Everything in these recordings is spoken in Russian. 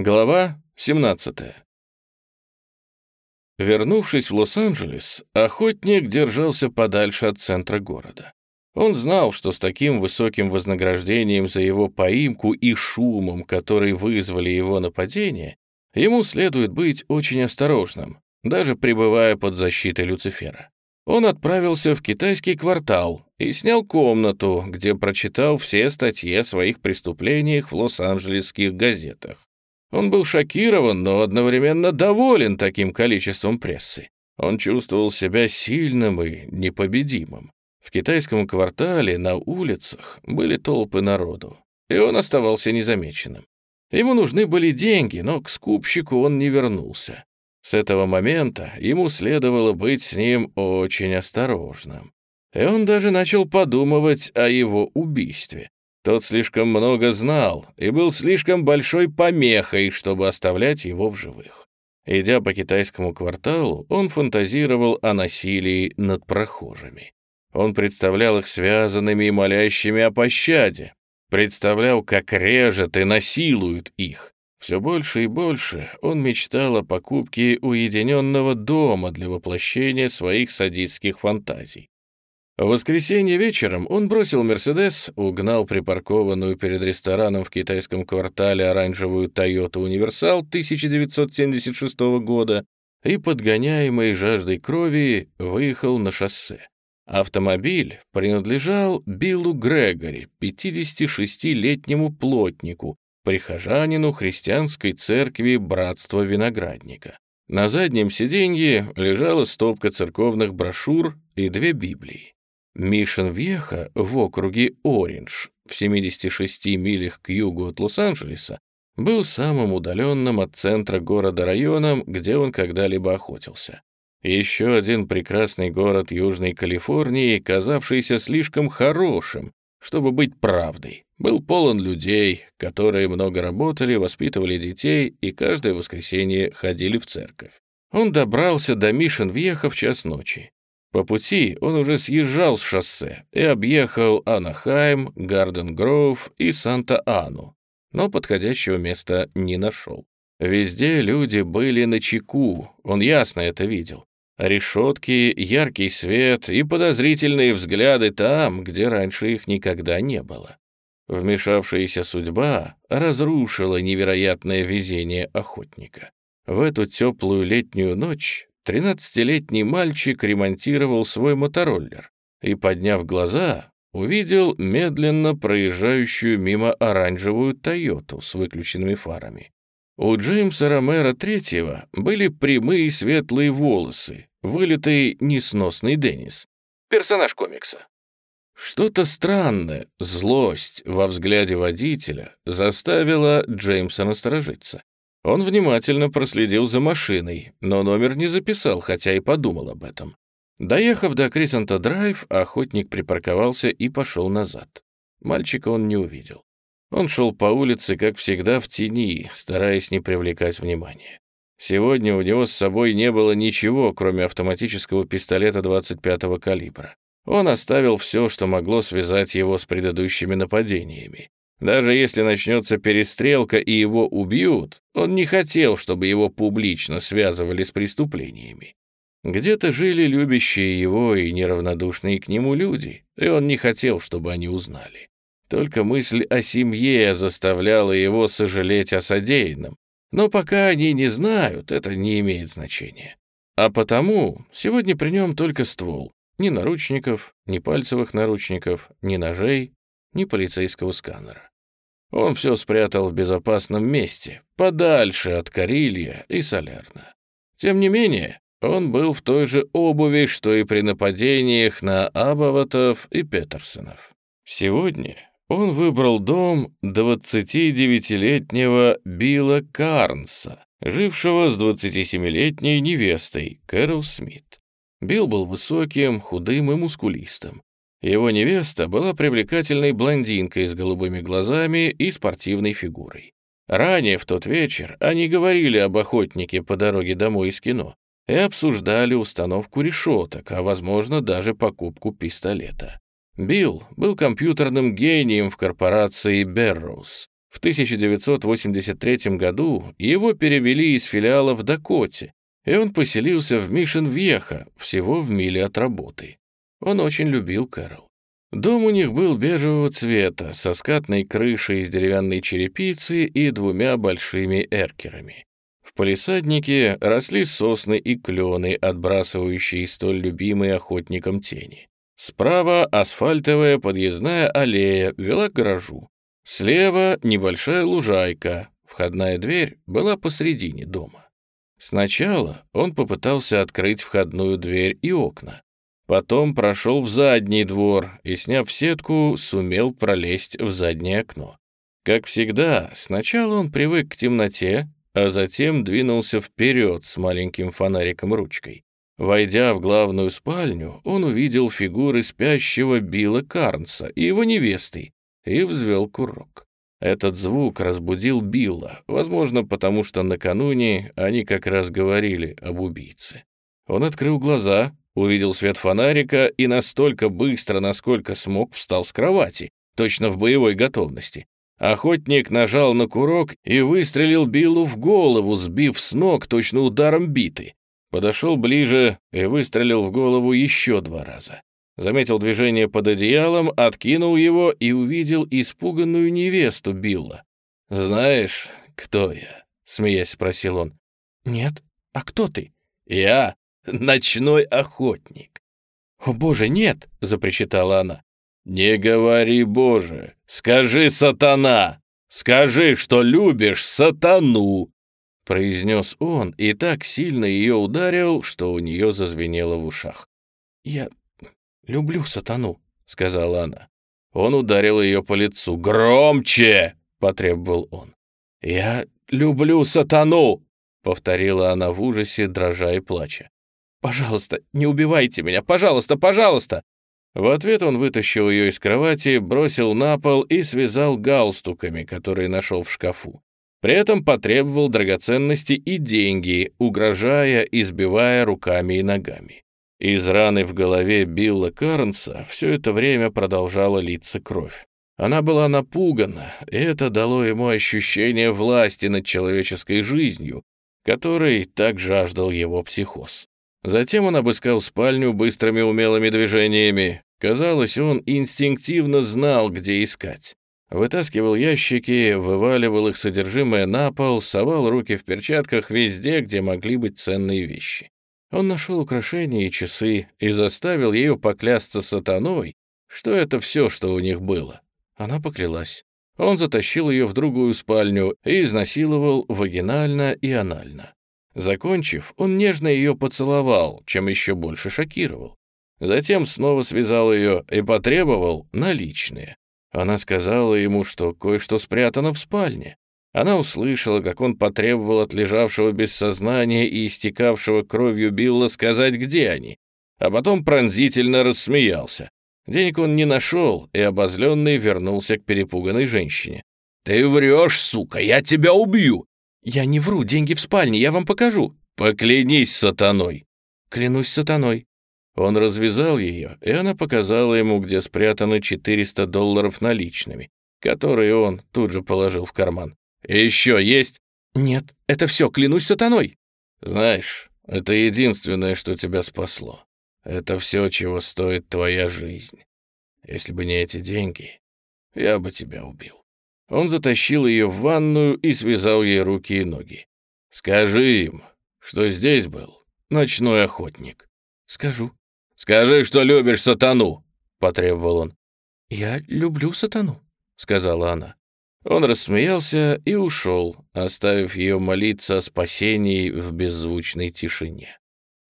Глава 17 Вернувшись в Лос-Анджелес, охотник держался подальше от центра города. Он знал, что с таким высоким вознаграждением за его поимку и шумом, который вызвали его нападение, ему следует быть очень осторожным, даже пребывая под защитой Люцифера. Он отправился в китайский квартал и снял комнату, где прочитал все статьи о своих преступлениях в лос-анджелесских газетах. Он был шокирован, но одновременно доволен таким количеством прессы. Он чувствовал себя сильным и непобедимым. В китайском квартале на улицах были толпы народу, и он оставался незамеченным. Ему нужны были деньги, но к скупщику он не вернулся. С этого момента ему следовало быть с ним очень осторожным. И он даже начал подумывать о его убийстве. Тот слишком много знал и был слишком большой помехой, чтобы оставлять его в живых. Идя по китайскому кварталу, он фантазировал о насилии над прохожими. Он представлял их связанными и молящими о пощаде, представлял, как режет и насилует их. Все больше и больше он мечтал о покупке уединенного дома для воплощения своих садистских фантазий. В воскресенье вечером он бросил «Мерседес», угнал припаркованную перед рестораном в китайском квартале оранжевую «Тойота Универсал» 1976 года и, подгоняемый жаждой крови, выехал на шоссе. Автомобиль принадлежал Биллу Грегори, 56-летнему плотнику, прихожанину христианской церкви Братства Виноградника. На заднем сиденье лежала стопка церковных брошюр и две Библии. Мишен Вьеха в округе Ориндж, в 76 милях к югу от Лос-Анджелеса, был самым удаленным от центра города районом, где он когда-либо охотился. Еще один прекрасный город Южной Калифорнии, казавшийся слишком хорошим, чтобы быть правдой, был полон людей, которые много работали, воспитывали детей и каждое воскресенье ходили в церковь. Он добрался до Мишен Вьеха в час ночи. По пути он уже съезжал с шоссе и объехал Анахайм, Гарден-Гроув и Санта-Ану, но подходящего места не нашел. Везде люди были на чеку, он ясно это видел. Решетки, яркий свет и подозрительные взгляды там, где раньше их никогда не было. Вмешавшаяся судьба разрушила невероятное везение охотника. В эту теплую летнюю ночь Тринадцатилетний мальчик ремонтировал свой мотороллер и, подняв глаза, увидел медленно проезжающую мимо оранжевую «Тойоту» с выключенными фарами. У Джеймса Ромера III были прямые светлые волосы, вылитый несносный Деннис, персонаж комикса. Что-то странное, злость во взгляде водителя заставила Джеймса насторожиться. Он внимательно проследил за машиной, но номер не записал, хотя и подумал об этом. Доехав до Крисента Драйв, охотник припарковался и пошел назад. Мальчика он не увидел. Он шел по улице, как всегда, в тени, стараясь не привлекать внимания. Сегодня у него с собой не было ничего, кроме автоматического пистолета 25-го калибра. Он оставил все, что могло связать его с предыдущими нападениями. Даже если начнется перестрелка и его убьют, он не хотел, чтобы его публично связывали с преступлениями. Где-то жили любящие его и неравнодушные к нему люди, и он не хотел, чтобы они узнали. Только мысль о семье заставляла его сожалеть о содеянном, но пока они не знают, это не имеет значения. А потому сегодня при нем только ствол. Ни наручников, ни пальцевых наручников, ни ножей, ни полицейского сканера. Он все спрятал в безопасном месте, подальше от Карилья и Солерна. Тем не менее, он был в той же обуви, что и при нападениях на Абаватов и Петерсонов. Сегодня он выбрал дом 29-летнего Билла Карнса, жившего с 27-летней невестой Кэрол Смит. Билл был высоким, худым и мускулистым. Его невеста была привлекательной блондинкой с голубыми глазами и спортивной фигурой. Ранее в тот вечер они говорили об охотнике по дороге домой из кино и обсуждали установку решеток, а, возможно, даже покупку пистолета. Билл был компьютерным гением в корпорации Берроуз. В 1983 году его перевели из филиала в Дакоте, и он поселился в Мишен-Вьеха, всего в миле от работы. Он очень любил Кэрол. Дом у них был бежевого цвета, со скатной крышей из деревянной черепицы и двумя большими эркерами. В палисаднике росли сосны и клены, отбрасывающие столь любимые охотникам тени. Справа асфальтовая подъездная аллея вела к гаражу. Слева небольшая лужайка, входная дверь была посредине дома. Сначала он попытался открыть входную дверь и окна. Потом прошел в задний двор и, сняв сетку, сумел пролезть в заднее окно. Как всегда, сначала он привык к темноте, а затем двинулся вперед с маленьким фонариком-ручкой. Войдя в главную спальню, он увидел фигуры спящего Билла Карнса и его невесты и взвел курок. Этот звук разбудил Билла, возможно, потому что накануне они как раз говорили об убийце. Он открыл глаза, увидел свет фонарика и настолько быстро, насколько смог, встал с кровати, точно в боевой готовности. Охотник нажал на курок и выстрелил Биллу в голову, сбив с ног точно ударом биты. Подошел ближе и выстрелил в голову еще два раза заметил движение под одеялом, откинул его и увидел испуганную невесту Билла. «Знаешь, кто я?» — смеясь спросил он. «Нет. А кто ты?» «Я ночной охотник». «О, боже, нет!» — запричитала она. «Не говори, боже! Скажи, сатана! Скажи, что любишь сатану!» произнес он и так сильно ее ударил, что у нее зазвенело в ушах. «Я люблю сатану», — сказала она. Он ударил ее по лицу. «Громче!» — потребовал он. «Я люблю сатану!» — повторила она в ужасе, дрожа и плача. «Пожалуйста, не убивайте меня! Пожалуйста, пожалуйста!» В ответ он вытащил ее из кровати, бросил на пол и связал галстуками, которые нашел в шкафу. При этом потребовал драгоценности и деньги, угрожая, избивая руками и ногами. Из раны в голове Билла Карнса все это время продолжала литься кровь. Она была напугана, и это дало ему ощущение власти над человеческой жизнью, которой так жаждал его психоз. Затем он обыскал спальню быстрыми умелыми движениями. Казалось, он инстинктивно знал, где искать. Вытаскивал ящики, вываливал их содержимое на пол, совал руки в перчатках везде, где могли быть ценные вещи. Он нашел украшения и часы и заставил ее поклясться сатаной, что это все, что у них было. Она поклялась. Он затащил ее в другую спальню и изнасиловал вагинально и анально. Закончив, он нежно ее поцеловал, чем еще больше шокировал. Затем снова связал ее и потребовал наличные. Она сказала ему, что кое-что спрятано в спальне. Она услышала, как он потребовал от лежавшего без сознания и истекавшего кровью Билла сказать, где они, а потом пронзительно рассмеялся. Денег он не нашел, и обозленный вернулся к перепуганной женщине. «Ты врешь, сука, я тебя убью!» «Я не вру, деньги в спальне, я вам покажу». «Поклянись сатаной». «Клянусь сатаной». Он развязал ее, и она показала ему, где спрятаны 400 долларов наличными, которые он тут же положил в карман. «Еще есть?» «Нет, это все, клянусь сатаной». «Знаешь, это единственное, что тебя спасло. Это все, чего стоит твоя жизнь. Если бы не эти деньги, я бы тебя убил». Он затащил ее в ванную и связал ей руки и ноги. «Скажи им, что здесь был ночной охотник». «Скажу». «Скажи, что любишь сатану», — потребовал он. «Я люблю сатану», — сказала она. Он рассмеялся и ушел, оставив ее молиться о спасении в беззвучной тишине.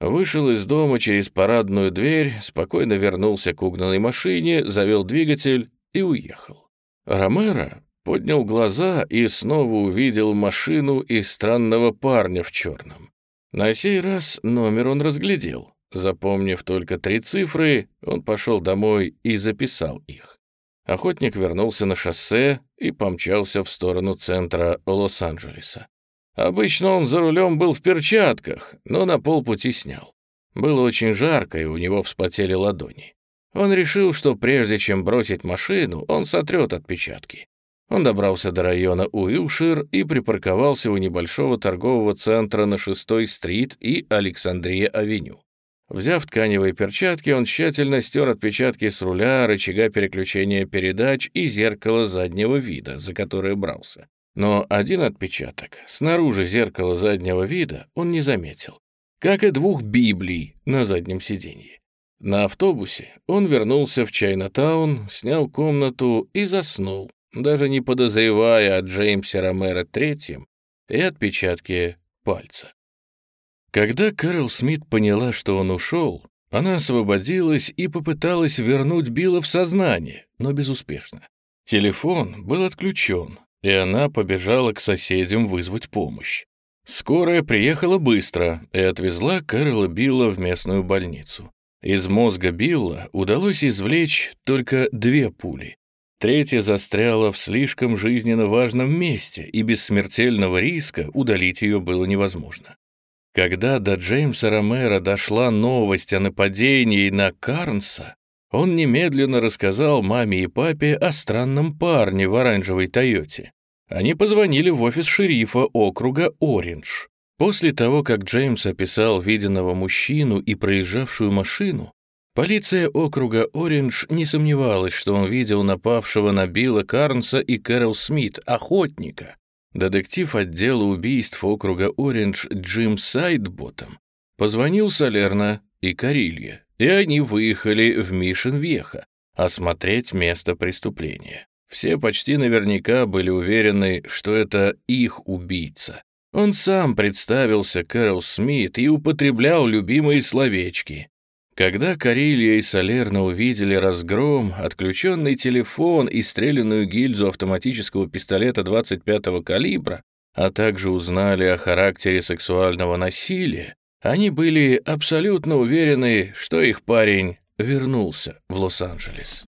Вышел из дома через парадную дверь, спокойно вернулся к угнанной машине, завел двигатель и уехал. Ромеро поднял глаза и снова увидел машину и странного парня в черном. На сей раз номер он разглядел. Запомнив только три цифры, он пошел домой и записал их. Охотник вернулся на шоссе и помчался в сторону центра Лос-Анджелеса. Обычно он за рулем был в перчатках, но на полпути снял. Было очень жарко, и у него вспотели ладони. Он решил, что прежде чем бросить машину, он сотрет отпечатки. Он добрался до района Уилшир и припарковался у небольшого торгового центра на 6-й стрит и Александрия-авеню. Взяв тканевые перчатки, он тщательно стер отпечатки с руля, рычага переключения передач и зеркала заднего вида, за которое брался. Но один отпечаток снаружи зеркала заднего вида он не заметил, как и двух Библий на заднем сиденье. На автобусе он вернулся в Чайнатаун, снял комнату и заснул, даже не подозревая о Джеймсе Ромеро Третьем и отпечатке пальца. Когда Кэрол Смит поняла, что он ушел, она освободилась и попыталась вернуть Билла в сознание, но безуспешно. Телефон был отключен, и она побежала к соседям вызвать помощь. Скорая приехала быстро и отвезла Кэрола Билла в местную больницу. Из мозга Билла удалось извлечь только две пули. Третья застряла в слишком жизненно важном месте, и без смертельного риска удалить ее было невозможно. Когда до Джеймса Ромера дошла новость о нападении на Карнса, он немедленно рассказал маме и папе о странном парне в оранжевой «Тойоте». Они позвонили в офис шерифа округа Ориндж. После того, как Джеймс описал виденного мужчину и проезжавшую машину, полиция округа Ориндж не сомневалась, что он видел напавшего на Билла Карнса и Кэрол Смит, охотника, Детектив отдела убийств округа Ориндж Джим Сайдботом позвонил Салерна и Карилье, и они выехали в Мишин-Веха осмотреть место преступления. Все почти наверняка были уверены, что это их убийца. Он сам представился Кэрол Смит и употреблял любимые словечки. Когда Карелия и Салерна увидели разгром, отключенный телефон и стрелянную гильзу автоматического пистолета 25-го калибра, а также узнали о характере сексуального насилия, они были абсолютно уверены, что их парень вернулся в Лос-Анджелес.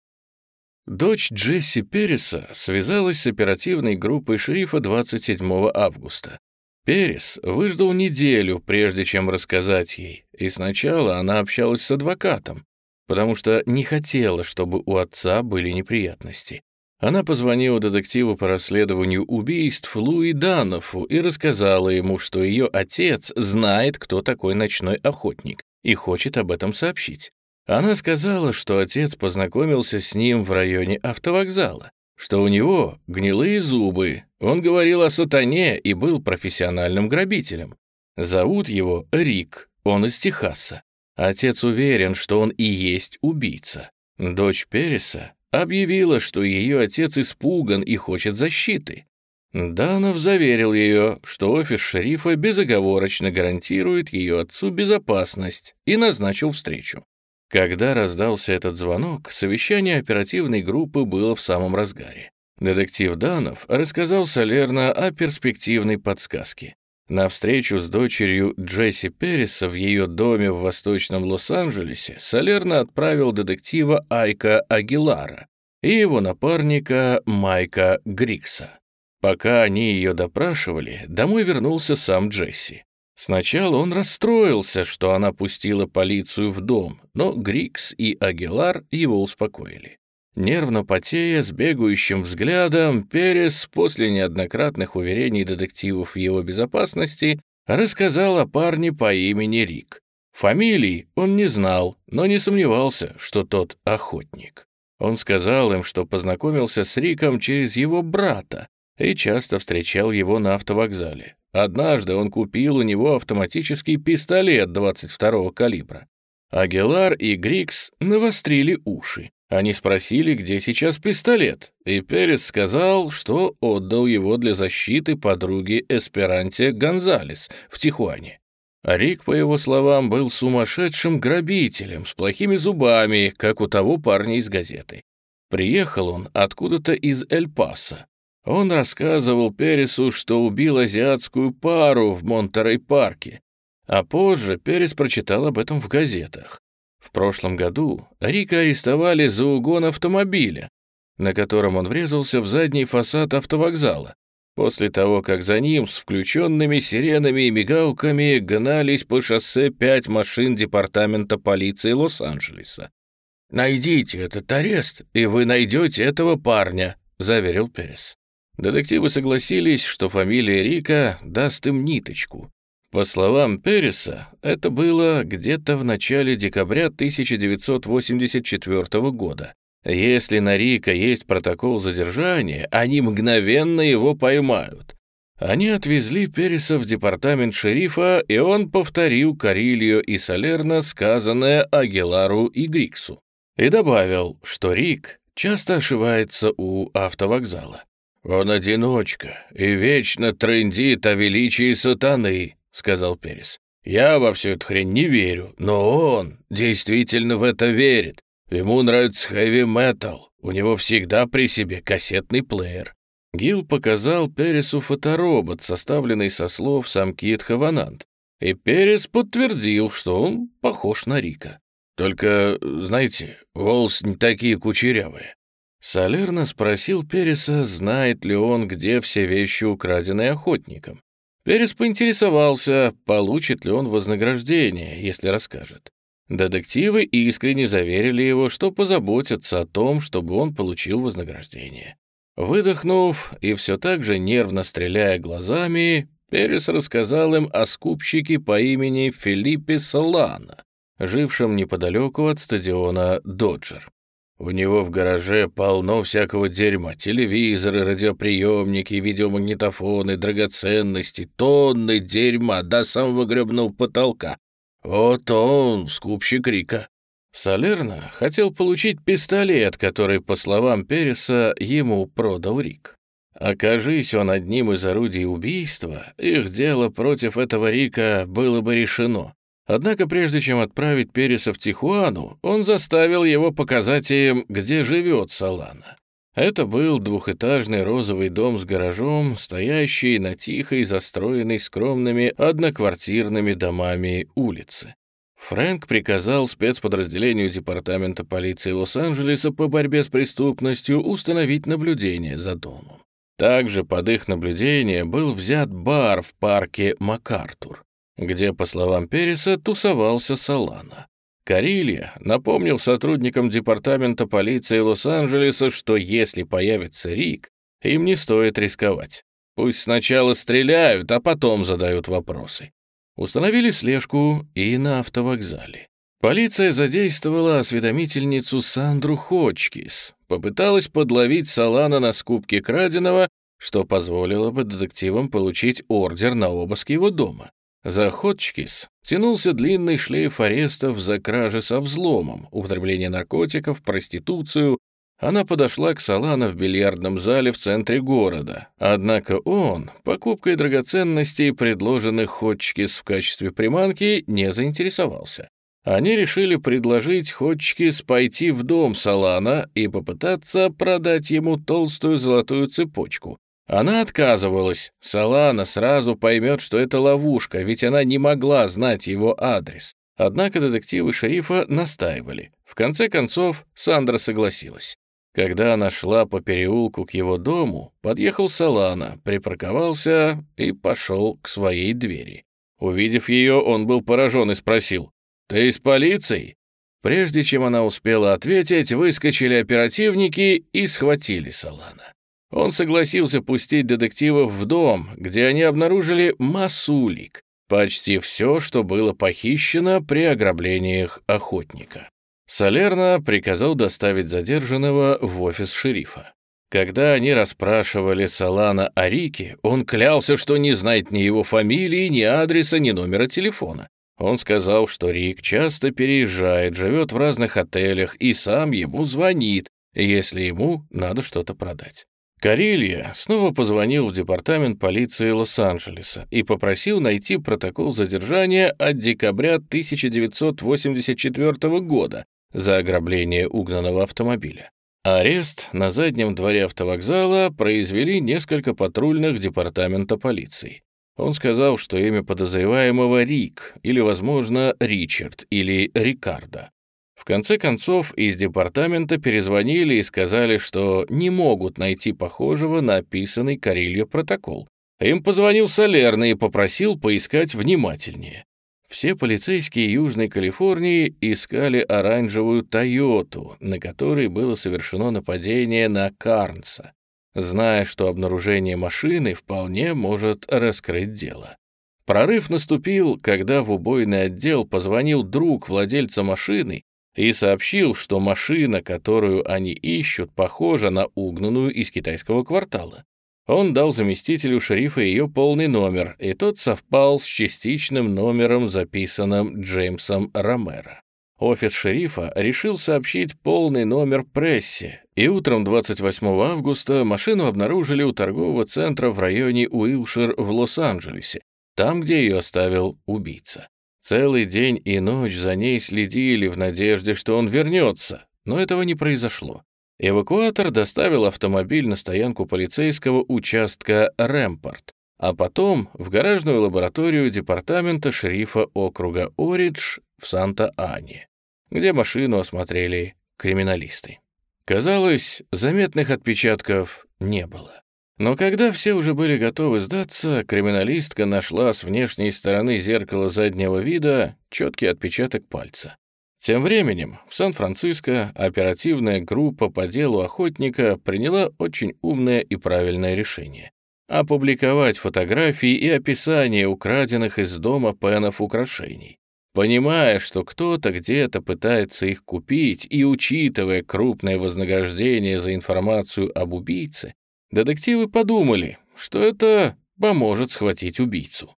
Дочь Джесси Переса связалась с оперативной группой шерифа 27 августа. Перес выждал неделю, прежде чем рассказать ей, и сначала она общалась с адвокатом, потому что не хотела, чтобы у отца были неприятности. Она позвонила детективу по расследованию убийств Луи Данофу и рассказала ему, что ее отец знает, кто такой ночной охотник, и хочет об этом сообщить. Она сказала, что отец познакомился с ним в районе автовокзала, что у него гнилые зубы, он говорил о сатане и был профессиональным грабителем. Зовут его Рик, он из Техаса. Отец уверен, что он и есть убийца. Дочь Переса объявила, что ее отец испуган и хочет защиты. Данов заверил ее, что офис шерифа безоговорочно гарантирует ее отцу безопасность и назначил встречу. Когда раздался этот звонок, совещание оперативной группы было в самом разгаре. Детектив Данов рассказал Салерна о перспективной подсказке. На встречу с дочерью Джесси Перриса в ее доме в Восточном Лос-Анджелесе Салерна отправил детектива Айка Агилара и его напарника Майка Грикса. Пока они ее допрашивали, домой вернулся сам Джесси. Сначала он расстроился, что она пустила полицию в дом, но Грикс и Агилар его успокоили. Нервно потея, с бегающим взглядом, Перес после неоднократных уверений детективов в его безопасности рассказал о парне по имени Рик. Фамилии он не знал, но не сомневался, что тот охотник. Он сказал им, что познакомился с Риком через его брата и часто встречал его на автовокзале. Однажды он купил у него автоматический пистолет 22-го калибра. Агелар и Грикс навострили уши. Они спросили, где сейчас пистолет, и Перес сказал, что отдал его для защиты подруги Эсперанте Гонзалес в Тихуане. Рик, по его словам, был сумасшедшим грабителем с плохими зубами, как у того парня из газеты. Приехал он откуда-то из Эль-Паса, он рассказывал Пересу, что убил азиатскую пару в Монтерей-парке, а позже Перес прочитал об этом в газетах. В прошлом году Рика арестовали за угон автомобиля, на котором он врезался в задний фасад автовокзала, после того, как за ним с включенными сиренами и мигалками гнались по шоссе пять машин департамента полиции Лос-Анджелеса. «Найдите этот арест, и вы найдете этого парня», — заверил Перес. Детективы согласились, что фамилия Рика даст им ниточку. По словам Переса, это было где-то в начале декабря 1984 года. Если на Рика есть протокол задержания, они мгновенно его поймают. Они отвезли Переса в департамент шерифа, и он повторил Карильо и Салерно сказанное Агилару и Гриксу. И добавил, что Рик часто ошивается у автовокзала. «Он одиночка и вечно трындит о величии сатаны», — сказал Перес. «Я во всю эту хрень не верю, но он действительно в это верит. Ему нравится хэви-метал, у него всегда при себе кассетный плеер». Гил показал Пересу фоторобот, составленный со слов самкит Хаванант, и Перес подтвердил, что он похож на Рика. «Только, знаете, волосы не такие кучерявые. Солерно спросил Переса, знает ли он, где все вещи, украденные охотником. Перес поинтересовался, получит ли он вознаграждение, если расскажет. Детективы искренне заверили его, что позаботятся о том, чтобы он получил вознаграждение. Выдохнув и все так же нервно стреляя глазами, Перес рассказал им о скупщике по имени Филиппе Солана, жившем неподалеку от стадиона «Доджер». У него в гараже полно всякого дерьма. Телевизоры, радиоприемники, видеомагнитофоны, драгоценности, тонны дерьма до самого гребного потолка. Вот он, скупщик Рика. Солерно хотел получить пистолет, который, по словам Переса, ему продал Рик. Окажись он одним из орудий убийства, их дело против этого Рика было бы решено. Однако прежде чем отправить Переса в Тихуану, он заставил его показать им, где живет Салана. Это был двухэтажный розовый дом с гаражом, стоящий на тихой, застроенной скромными одноквартирными домами улице. Фрэнк приказал спецподразделению Департамента полиции Лос-Анджелеса по борьбе с преступностью установить наблюдение за домом. Также под их наблюдение был взят бар в парке МакАртур где, по словам Переса, тусовался Салана. Карилья напомнил сотрудникам департамента полиции Лос-Анджелеса, что если появится Рик, им не стоит рисковать. Пусть сначала стреляют, а потом задают вопросы. Установили слежку и на автовокзале. Полиция задействовала осведомительницу Сандру Хочкис, попыталась подловить Салана на скупке краденого, что позволило бы детективам получить ордер на обыск его дома. За Хотчкис тянулся длинный шлейф арестов за кражи со взломом, употребление наркотиков, проституцию. Она подошла к Салана в бильярдном зале в центре города. Однако он покупкой драгоценностей, предложенных Хотчкис в качестве приманки, не заинтересовался. Они решили предложить Хотчкис пойти в дом Салана и попытаться продать ему толстую золотую цепочку, она отказывалась. Салана сразу поймет, что это ловушка, ведь она не могла знать его адрес. Однако детективы шерифа настаивали. В конце концов, Сандра согласилась. Когда она шла по переулку к его дому, подъехал Салана, припарковался и пошел к своей двери. Увидев ее, он был поражен и спросил, «Ты из полиции?» Прежде чем она успела ответить, выскочили оперативники и схватили Салана. Он согласился пустить детективов в дом, где они обнаружили массу улик, почти все, что было похищено при ограблениях охотника. Солерно приказал доставить задержанного в офис шерифа. Когда они расспрашивали Салана о Рике, он клялся, что не знает ни его фамилии, ни адреса, ни номера телефона. Он сказал, что Рик часто переезжает, живет в разных отелях и сам ему звонит, если ему надо что-то продать. Карилья снова позвонил в департамент полиции Лос-Анджелеса и попросил найти протокол задержания от декабря 1984 года за ограбление угнанного автомобиля. Арест на заднем дворе автовокзала произвели несколько патрульных департамента полиции. Он сказал, что имя подозреваемого Рик, или, возможно, Ричард, или Рикардо конце концов, из департамента перезвонили и сказали, что не могут найти похожего на описанный Карильо протокол. Им позвонил Солерный и попросил поискать внимательнее. Все полицейские Южной Калифорнии искали оранжевую «Тойоту», на которой было совершено нападение на Карнса. зная, что обнаружение машины вполне может раскрыть дело. Прорыв наступил, когда в убойный отдел позвонил друг владельца машины и сообщил, что машина, которую они ищут, похожа на угнанную из китайского квартала. Он дал заместителю шерифа ее полный номер, и тот совпал с частичным номером, записанным Джеймсом Ромеро. Офис шерифа решил сообщить полный номер прессе, и утром 28 августа машину обнаружили у торгового центра в районе Уилшир в Лос-Анджелесе, там, где ее оставил убийца. Целый день и ночь за ней следили в надежде, что он вернется, но этого не произошло. Эвакуатор доставил автомобиль на стоянку полицейского участка «Рэмпорт», а потом в гаражную лабораторию департамента шерифа округа Оридж в Санта-Ане, где машину осмотрели криминалисты. Казалось, заметных отпечатков не было. Но когда все уже были готовы сдаться, криминалистка нашла с внешней стороны зеркала заднего вида четкий отпечаток пальца. Тем временем в Сан-Франциско оперативная группа по делу охотника приняла очень умное и правильное решение — опубликовать фотографии и описание украденных из дома Пенов украшений. Понимая, что кто-то где-то пытается их купить и учитывая крупное вознаграждение за информацию об убийце, детективы подумали, что это поможет схватить убийцу.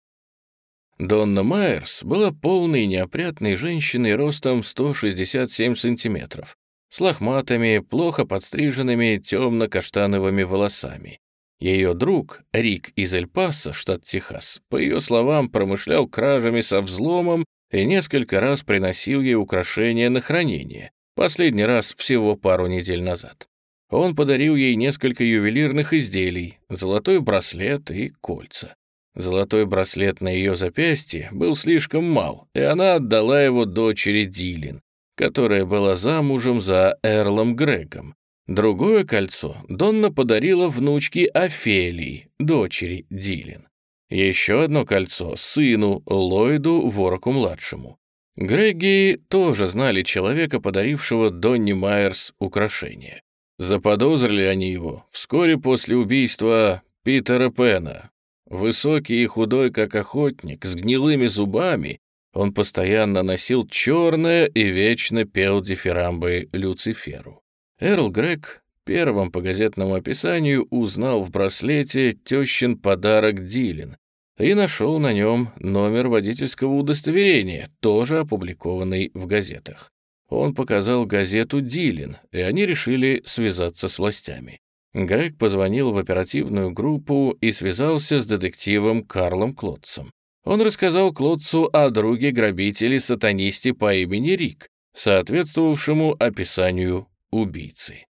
Донна Майерс была полной неопрятной женщиной ростом 167 сантиметров, с лохматыми, плохо подстриженными темно-каштановыми волосами. Ее друг, Рик из Эль-Паса, штат Техас, по ее словам, промышлял кражами со взломом и несколько раз приносил ей украшения на хранение, последний раз всего пару недель назад. Он подарил ей несколько ювелирных изделий, золотой браслет и кольца. Золотой браслет на ее запястье был слишком мал, и она отдала его дочери Дилин, которая была замужем за Эрлом Грегом. Другое кольцо Донна подарила внучке Офелии, дочери Дилин. Еще одно кольцо сыну Ллойду Вороку-младшему. Греги тоже знали человека, подарившего Донни Майерс украшение. Заподозрили они его вскоре после убийства Питера Пена, Высокий и худой, как охотник, с гнилыми зубами, он постоянно носил черное и вечно пел дифирамбы Люциферу. Эрл Грег первым по газетному описанию узнал в браслете тещин подарок Дилин и нашел на нем номер водительского удостоверения, тоже опубликованный в газетах. Он показал газету Дилин, и они решили связаться с властями. Грег позвонил в оперативную группу и связался с детективом Карлом Клотцем. Он рассказал Клотцу о друге-грабителе-сатанисте по имени Рик, соответствовавшему описанию убийцы.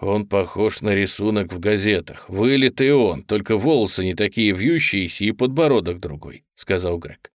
«Он похож на рисунок в газетах. Вылитый он, только волосы не такие вьющиеся и подбородок другой», — сказал Грег.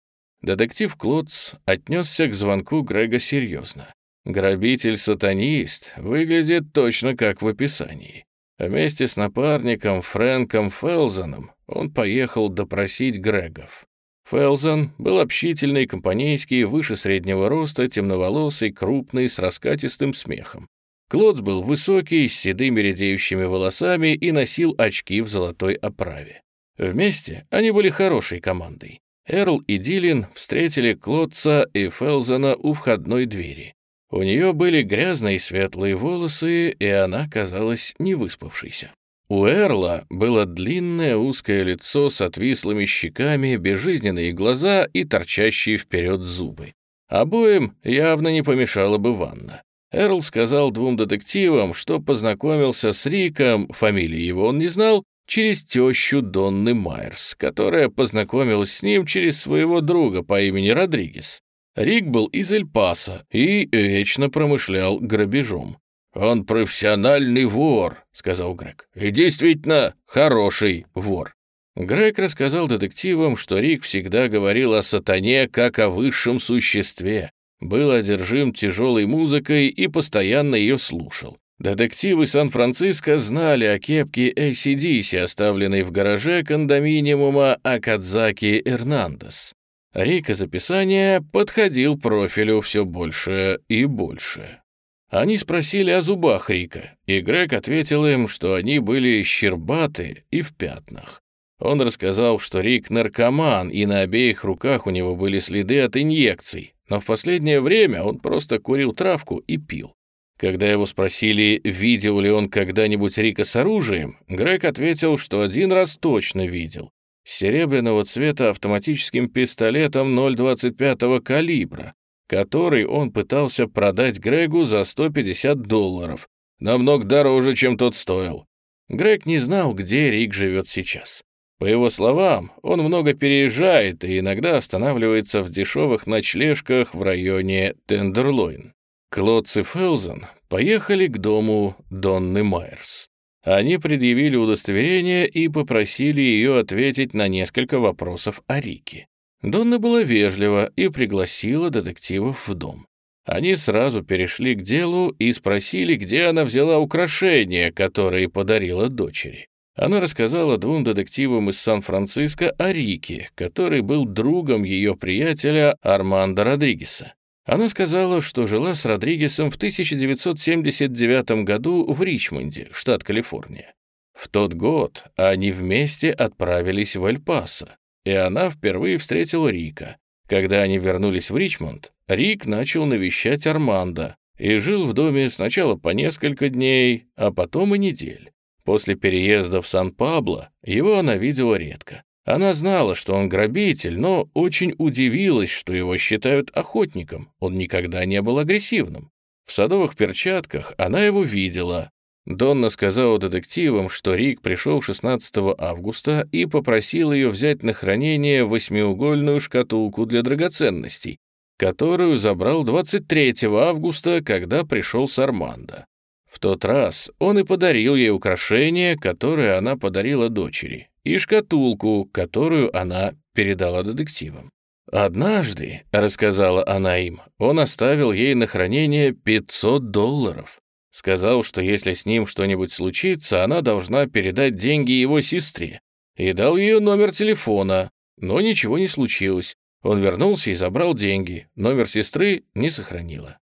Детектив Клотц отнесся к звонку Грега серьезно. Грабитель-сатанист выглядит точно как в описании. Вместе с напарником Фрэнком Фелзоном он поехал допросить Грегов. Фелзон был общительный, компанейский, выше среднего роста, темноволосый, крупный, с раскатистым смехом. Клодс был высокий, с седыми редеющими волосами и носил очки в золотой оправе. Вместе они были хорошей командой. Эрл и Дилин встретили Клодца и Фелзона у входной двери. У нее были грязные светлые волосы, и она казалась невыспавшейся. У Эрла было длинное узкое лицо с отвислыми щеками, безжизненные глаза и торчащие вперед зубы. Обоим явно не помешала бы ванна. Эрл сказал двум детективам, что познакомился с Риком, фамилии его он не знал, через тещу Донны Майерс, которая познакомилась с ним через своего друга по имени Родригес. Рик был из Эль-Паса и вечно промышлял грабежом. «Он профессиональный вор», — сказал Грег, — «и действительно хороший вор». Грег рассказал детективам, что Рик всегда говорил о сатане как о высшем существе, был одержим тяжелой музыкой и постоянно ее слушал. Детективы Сан-Франциско знали о кепке ACDC, оставленной в гараже кондоминиума Акадзаки Эрнандес. Рик из описания подходил профилю все больше и больше. Они спросили о зубах Рика, и Грег ответил им, что они были щербатые и в пятнах. Он рассказал, что Рик наркоман, и на обеих руках у него были следы от инъекций, но в последнее время он просто курил травку и пил. Когда его спросили, видел ли он когда-нибудь Рика с оружием, Грег ответил, что один раз точно видел. Серебряного цвета автоматическим пистолетом 0,25 калибра, который он пытался продать Грегу за 150 долларов, намного дороже, чем тот стоил. Грег не знал, где Рик живет сейчас. По его словам, он много переезжает и иногда останавливается в дешевых ночлежках в районе Тендерлойн. Клод и Фелзен поехали к дому Донны Майерс. Они предъявили удостоверение и попросили ее ответить на несколько вопросов о Рике. Донна была вежлива и пригласила детективов в дом. Они сразу перешли к делу и спросили, где она взяла украшения, которые подарила дочери. Она рассказала двум детективам из Сан-Франциско о Рике, который был другом ее приятеля Армандо Родригеса. Она сказала, что жила с Родригесом в 1979 году в Ричмонде, штат Калифорния. В тот год они вместе отправились в Эль-Пасо, и она впервые встретила Рика. Когда они вернулись в Ричмонд, Рик начал навещать Армандо и жил в доме сначала по несколько дней, а потом и недель. После переезда в Сан-Пабло его она видела редко. Она знала, что он грабитель, но очень удивилась, что его считают охотником. Он никогда не был агрессивным. В садовых перчатках она его видела. Донна сказала детективам, что Рик пришел 16 августа и попросил ее взять на хранение восьмиугольную шкатулку для драгоценностей, которую забрал 23 августа, когда пришел с Армандо. В тот раз он и подарил ей украшение, которое она подарила дочери, и шкатулку, которую она передала детективам. «Однажды», — рассказала она им, — он оставил ей на хранение 500 долларов. Сказал, что если с ним что-нибудь случится, она должна передать деньги его сестре. И дал ее номер телефона, но ничего не случилось. Он вернулся и забрал деньги, номер сестры не сохранила.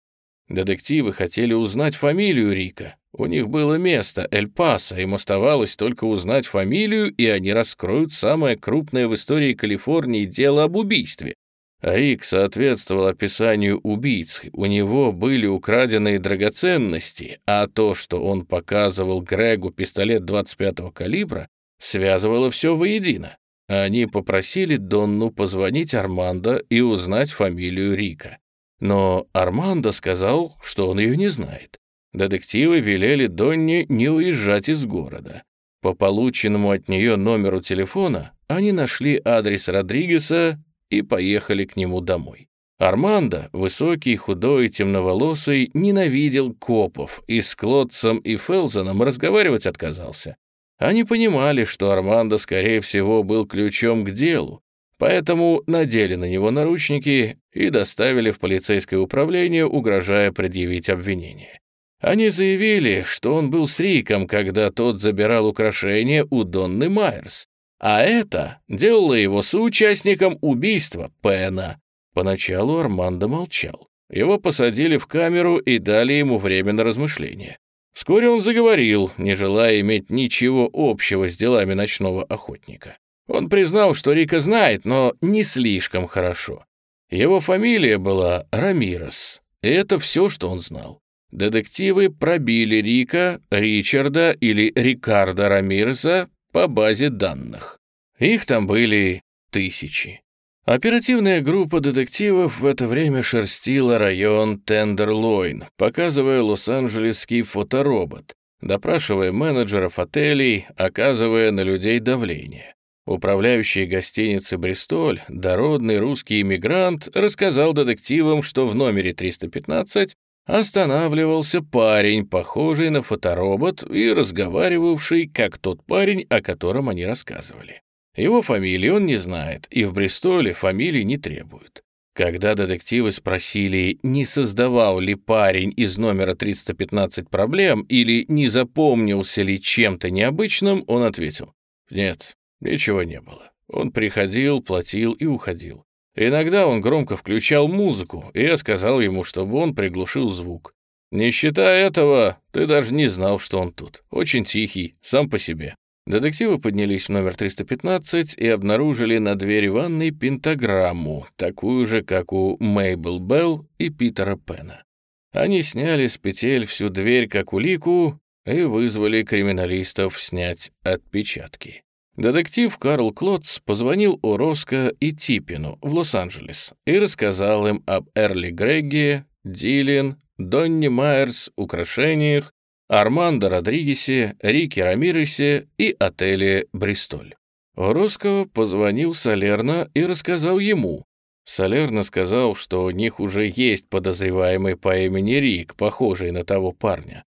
Детективы хотели узнать фамилию Рика. У них было место, Эль-Пасо, им оставалось только узнать фамилию, и они раскроют самое крупное в истории Калифорнии дело об убийстве. Рик соответствовал описанию убийцы, у него были украденные драгоценности, а то, что он показывал Грегу пистолет 25-го калибра, связывало все воедино. Они попросили Донну позвонить Армандо и узнать фамилию Рика. Но Армандо сказал, что он ее не знает. Детективы велели Донне не уезжать из города. По полученному от нее номеру телефона они нашли адрес Родригеса и поехали к нему домой. Армандо, высокий, худой, темноволосый, ненавидел копов и с Клодцем и Фелзеном разговаривать отказался. Они понимали, что Армандо, скорее всего, был ключом к делу, Поэтому надели на него наручники и доставили в полицейское управление, угрожая предъявить обвинение. Они заявили, что он был с Риком, когда тот забирал украшения у Донны Майерс, а это делало его соучастником убийства Пэна. Поначалу Армандо молчал. Его посадили в камеру и дали ему время на размышление. Вскоре он заговорил, не желая иметь ничего общего с делами ночного охотника. Он признал, что Рика знает, но не слишком хорошо. Его фамилия была Рамирес, и это все, что он знал. Детективы пробили Рика, Ричарда или Рикардо Рамиреса по базе данных. Их там были тысячи. Оперативная группа детективов в это время шерстила район Тендерлойн, показывая лос-анджелесский фоторобот, допрашивая менеджеров отелей, оказывая на людей давление. Управляющий гостиницы «Бристоль», дородный русский иммигрант, рассказал детективам, что в номере 315 останавливался парень, похожий на фоторобот и разговаривавший, как тот парень, о котором они рассказывали. Его фамилии он не знает, и в Бристоле фамилии не требуют. Когда детективы спросили, не создавал ли парень из номера 315 проблем или не запомнился ли чем-то необычным, он ответил, «Нет, Ничего не было. Он приходил, платил и уходил. Иногда он громко включал музыку, и я сказал ему, чтобы он приглушил звук. Не считая этого, ты даже не знал, что он тут. Очень тихий, сам по себе». Детективы поднялись в номер 315 и обнаружили на двери ванной пентаграмму, такую же, как у Мейбл Белл и Питера Пена. Они сняли с петель всю дверь как улику и вызвали криминалистов снять отпечатки. Детектив Карл Клотц позвонил Ороско и Типину в Лос-Анджелес и рассказал им об Эрли Грегге, Дилен, Донни Майерс, украшениях Армандо Родригесе, Рике Рамиресе и отеле «Бристоль». Ороско позвонил Салерно и рассказал ему. Салерно сказал, что у них уже есть подозреваемый по имени Рик, похожий на того парня.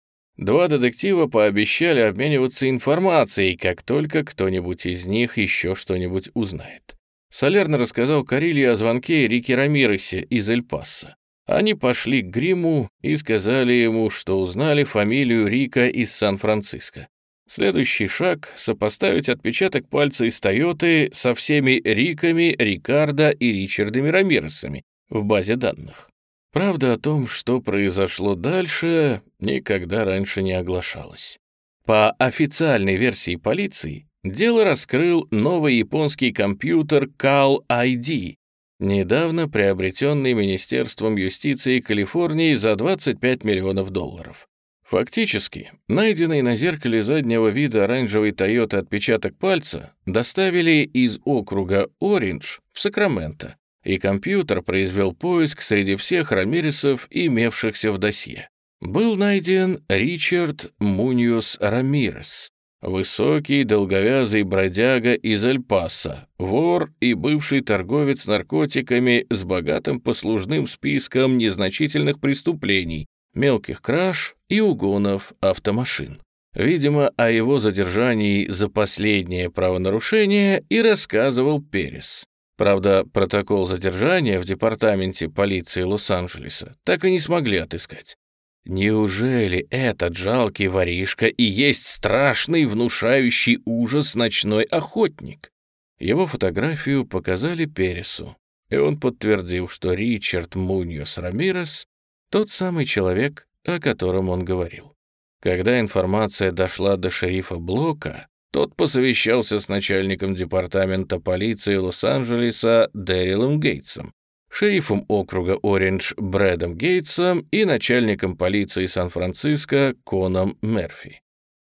Два детектива пообещали обмениваться информацией, как только кто-нибудь из них еще что-нибудь узнает. Салерно рассказал Карилье о звонке Рике Рамиресе из Эль-Пасо. Они пошли к Гриму и сказали ему, что узнали фамилию Рика из Сан-Франциско. Следующий шаг — сопоставить отпечаток пальца из Тойоты со всеми Риками, Рикардо и Ричардами Рамиресами в базе данных. Правда о том, что произошло дальше, никогда раньше не оглашалась. По официальной версии полиции, дело раскрыл новый японский компьютер CAL ID, недавно приобретенный Министерством юстиции Калифорнии за 25 миллионов долларов. Фактически, найденный на зеркале заднего вида оранжевый Toyota отпечаток пальца доставили из округа Ориндж в Сакраменто, и компьютер произвел поиск среди всех Рамиресов, имевшихся в досье. Был найден Ричард Муньос Рамирес, Высокий, долговязый бродяга из Эль-Паса, вор и бывший торговец наркотиками с богатым послужным списком незначительных преступлений, мелких краж и угонов автомашин. Видимо, о его задержании за последнее правонарушение и рассказывал Перес. Правда, протокол задержания в департаменте полиции Лос-Анджелеса так и не смогли отыскать. Неужели этот жалкий воришка и есть страшный, внушающий ужас ночной охотник? Его фотографию показали Пересу, и он подтвердил, что Ричард Муньос Рамирес — тот самый человек, о котором он говорил. Когда информация дошла до шерифа Блока, тот посовещался с начальником департамента полиции Лос-Анджелеса Дэрилом Гейтсом шерифом округа Ориндж Брэдом Гейтсом и начальником полиции Сан-Франциско Коном Мерфи.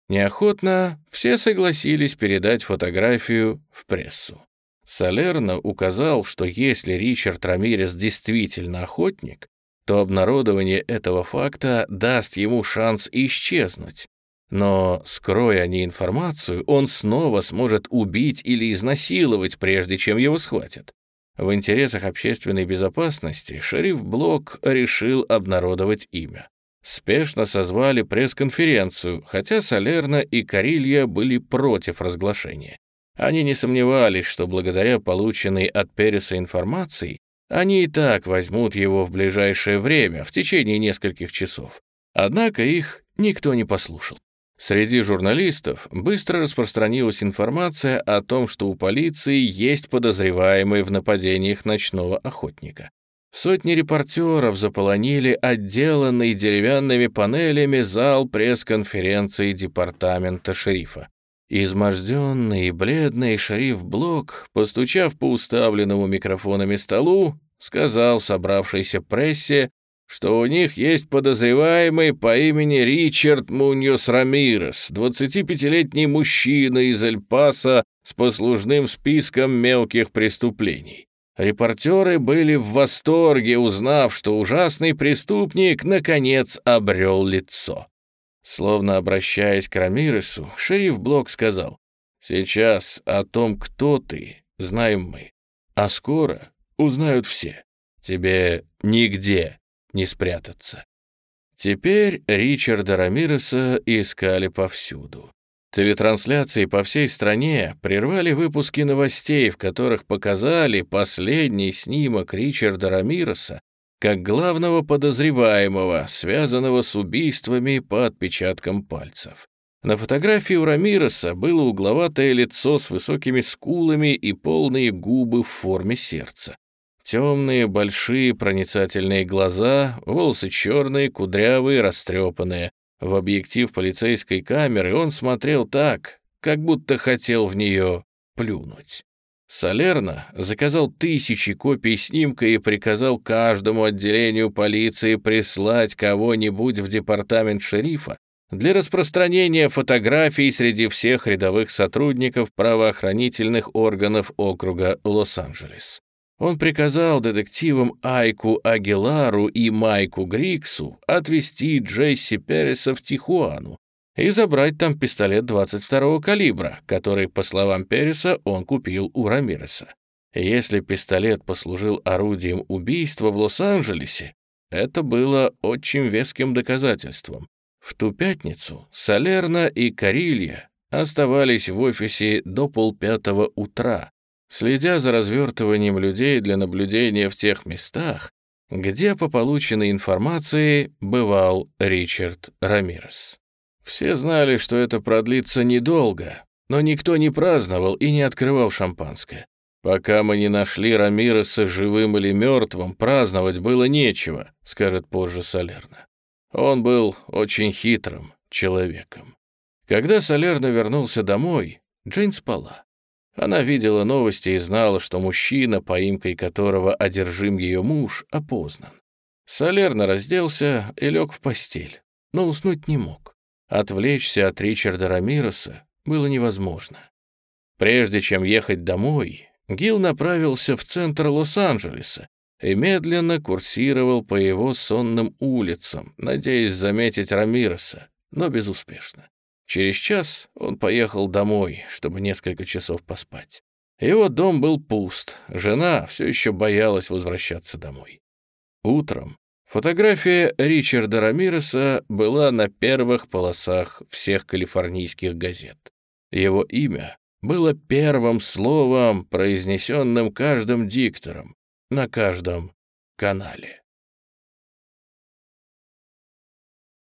Неохотно все согласились передать фотографию в прессу. Салерно указал, что если Ричард Рамирес действительно охотник, то обнародование этого факта даст ему шанс исчезнуть. Но, скроя они информацию, он снова сможет убить или изнасиловать, прежде чем его схватят. В интересах общественной безопасности шериф Блок решил обнародовать имя. Спешно созвали пресс-конференцию, хотя Салерна и Карилья были против разглашения. Они не сомневались, что благодаря полученной от Переса информации они и так возьмут его в ближайшее время, в течение нескольких часов. Однако их никто не послушал. Среди журналистов быстро распространилась информация о том, что у полиции есть подозреваемые в нападениях ночного охотника. Сотни репортеров заполонили отделанный деревянными панелями зал пресс-конференции департамента шерифа. Изможденный и бледный шериф Блок, постучав по уставленному микрофонами столу, сказал собравшейся прессе, что у них есть подозреваемый по имени Ричард Муньос Рамирес, 25-летний мужчина из Эль-Паса с послужным списком мелких преступлений. Репортеры были в восторге, узнав, что ужасный преступник наконец обрел лицо. Словно обращаясь к Рамиресу, шериф Блок сказал, «Сейчас о том, кто ты, знаем мы, а скоро узнают все. Тебе нигде не спрятаться. Теперь Ричарда Рамиреса искали повсюду. Телетрансляции по всей стране прервали выпуски новостей, в которых показали последний снимок Ричарда Рамиреса как главного подозреваемого, связанного с убийствами по отпечаткам пальцев. На фотографии у Рамиреса было угловатое лицо с высокими скулами и полные губы в форме сердца. Темные, большие, проницательные глаза, волосы черные, кудрявые, растрепанные. В объектив полицейской камеры он смотрел так, как будто хотел в нее плюнуть. Салерно заказал тысячи копий снимка и приказал каждому отделению полиции прислать кого-нибудь в департамент шерифа для распространения фотографий среди всех рядовых сотрудников правоохранительных органов округа Лос-Анджелес. Он приказал детективам Айку Агилару и Майку Гриксу отвезти Джесси Переса в Тихуану и забрать там пистолет 22-го калибра, который, по словам Переса, он купил у Рамиреса. Если пистолет послужил орудием убийства в Лос-Анджелесе, это было очень веским доказательством. В ту пятницу Салерна и Карилья оставались в офисе до полпятого утра, следя за развертыванием людей для наблюдения в тех местах, где по полученной информации бывал Ричард Рамирес. Все знали, что это продлится недолго, но никто не праздновал и не открывал шампанское. «Пока мы не нашли Рамиреса живым или мертвым, праздновать было нечего», — скажет позже Салерна. Он был очень хитрым человеком. Когда Салерна вернулся домой, Джейн спала. Она видела новости и знала, что мужчина, поимкой которого одержим ее муж, опознан. Салерна разделся и лег в постель, но уснуть не мог. Отвлечься от Ричарда Рамироса было невозможно. Прежде чем ехать домой, Гил направился в центр Лос-Анджелеса и медленно курсировал по его сонным улицам, надеясь заметить Рамироса, но безуспешно. Через час он поехал домой, чтобы несколько часов поспать. Его дом был пуст, жена все еще боялась возвращаться домой. Утром Фотография Ричарда Рамиреса была на первых полосах всех калифорнийских газет. Его имя было первым словом, произнесенным каждым диктором на каждом канале.